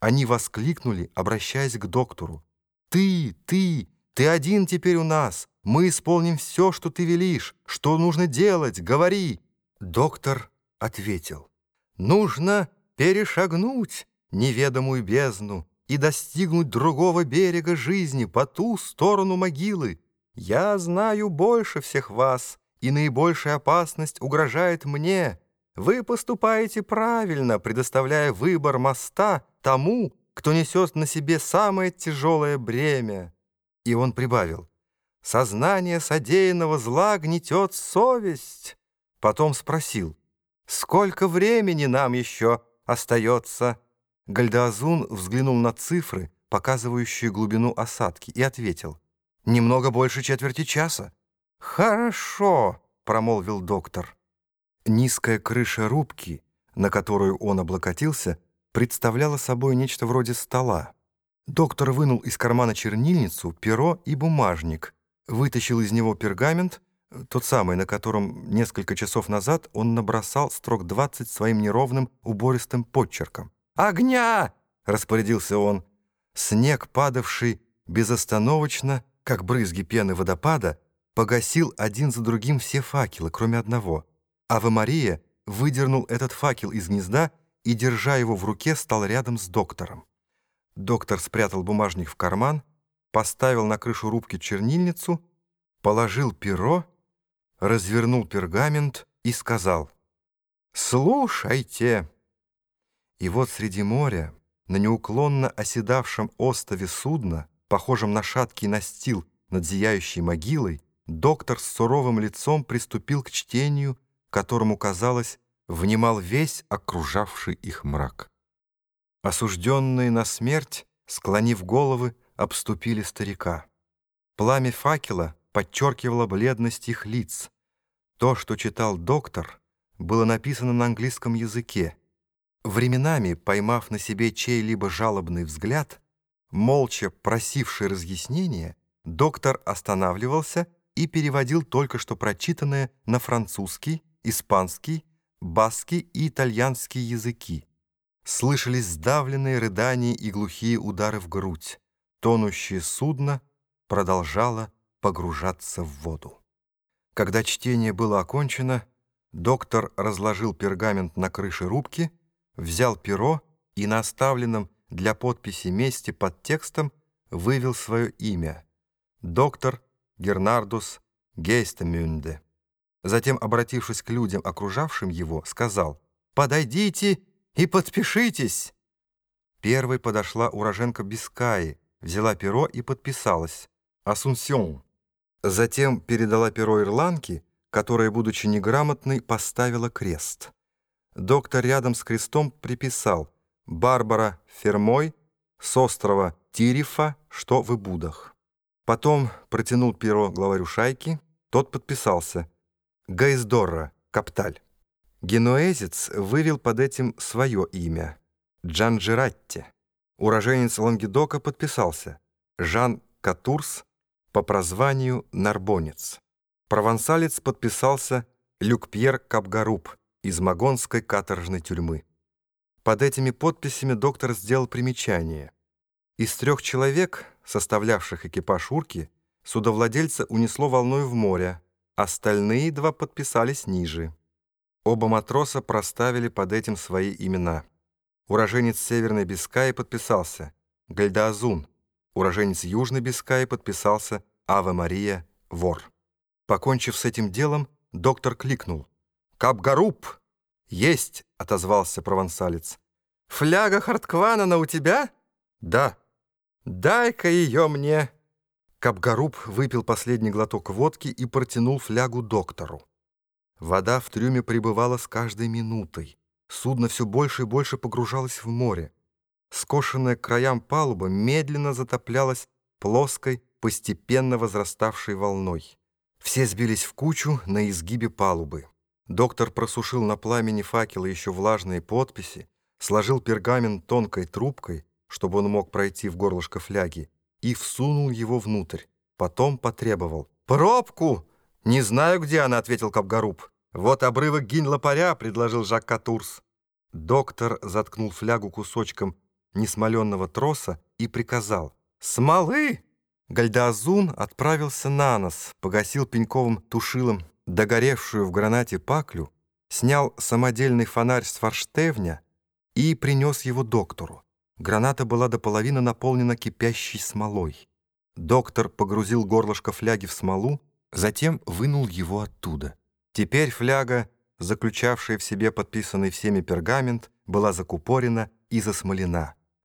Они воскликнули, обращаясь к доктору. «Ты, ты, ты один теперь у нас. Мы исполним все, что ты велишь. Что нужно делать? Говори!» Доктор ответил. «Нужно перешагнуть неведомую бездну и достигнуть другого берега жизни по ту сторону могилы. Я знаю больше всех вас, и наибольшая опасность угрожает мне». Вы поступаете правильно, предоставляя выбор моста тому, кто несет на себе самое тяжелое бремя. И он прибавил, сознание содеянного зла гнетет совесть. Потом спросил, сколько времени нам еще остается? Гальдаазун взглянул на цифры, показывающие глубину осадки, и ответил, немного больше четверти часа. «Хорошо», — промолвил доктор. Низкая крыша рубки, на которую он облокотился, представляла собой нечто вроде стола. Доктор вынул из кармана чернильницу, перо и бумажник, вытащил из него пергамент, тот самый, на котором несколько часов назад он набросал строк 20 своим неровным убористым подчерком. «Огня!» — распорядился он. Снег, падавший безостановочно, как брызги пены водопада, погасил один за другим все факелы, кроме одного — Ава Мария выдернул этот факел из гнезда и, держа его в руке, стал рядом с доктором. Доктор спрятал бумажник в карман, поставил на крышу рубки чернильницу, положил перо, развернул пергамент и сказал «Слушайте». И вот среди моря, на неуклонно оседавшем остове судна, похожем на шаткий настил над зияющей могилой, доктор с суровым лицом приступил к чтению которому, казалось, внимал весь окружавший их мрак. Осужденные на смерть, склонив головы, обступили старика. Пламя факела подчеркивало бледность их лиц. То, что читал доктор, было написано на английском языке. Временами, поймав на себе чей-либо жалобный взгляд, молча просивший разъяснения, доктор останавливался и переводил только что прочитанное на французский, испанский, баский и итальянский языки. Слышались сдавленные рыдания и глухие удары в грудь. Тонущее судно продолжало погружаться в воду. Когда чтение было окончено, доктор разложил пергамент на крыше рубки, взял перо и на оставленном для подписи месте под текстом вывел свое имя — доктор Гернардус Гейстемюнде. Затем, обратившись к людям, окружавшим его, сказал «Подойдите и подпишитесь!» Первой подошла уроженка Бискаи, взяла перо и подписалась «Асунсьон». Затем передала перо ирландке, которая, будучи неграмотной, поставила крест. Доктор рядом с крестом приписал «Барбара Фермой с острова Тирифа, что в Ибудах». Потом протянул перо главарю шайки, тот подписался – Гайздорра, Капталь. Генуэзец вывел под этим свое имя — Джанджиратти. Уроженец Лангедока подписался Жан Катурс по прозванию Нарбонец. Провансалец подписался Люкпьер Капгаруб из Магонской каторжной тюрьмы. Под этими подписями доктор сделал примечание. Из трех человек, составлявших экипаж урки, судовладельца унесло волной в море, Остальные два подписались ниже. Оба матроса проставили под этим свои имена. Уроженец Северной Бискаи подписался Гальдаазун. Уроженец Южной Бискаи подписался Ава Мария Вор. Покончив с этим делом, доктор кликнул. «Капгаруб!» «Есть!» — отозвался провансалец. «Фляга Харткванана у тебя?» «Да». «Дай-ка ее мне!» Капгаруб выпил последний глоток водки и протянул флягу доктору. Вода в трюме пребывала с каждой минутой. Судно все больше и больше погружалось в море. Скошенная к краям палуба медленно затоплялась плоской, постепенно возраставшей волной. Все сбились в кучу на изгибе палубы. Доктор просушил на пламени факела еще влажные подписи, сложил пергамент тонкой трубкой, чтобы он мог пройти в горлышко фляги, и всунул его внутрь. Потом потребовал. «Пробку!» «Не знаю, где она», — ответил Капгаруб. «Вот обрывок гинь-лопаря», — предложил Жак Катурс. Доктор заткнул флягу кусочком несмоленного троса и приказал «Смолы!». Гальдаазун отправился на нос, погасил пеньковым тушилом догоревшую в гранате паклю, снял самодельный фонарь с форштевня и принес его доктору. Граната была до половины наполнена кипящей смолой. Доктор погрузил горлышко фляги в смолу, затем вынул его оттуда. Теперь фляга, заключавшая в себе подписанный всеми пергамент, была закупорена и засмолена.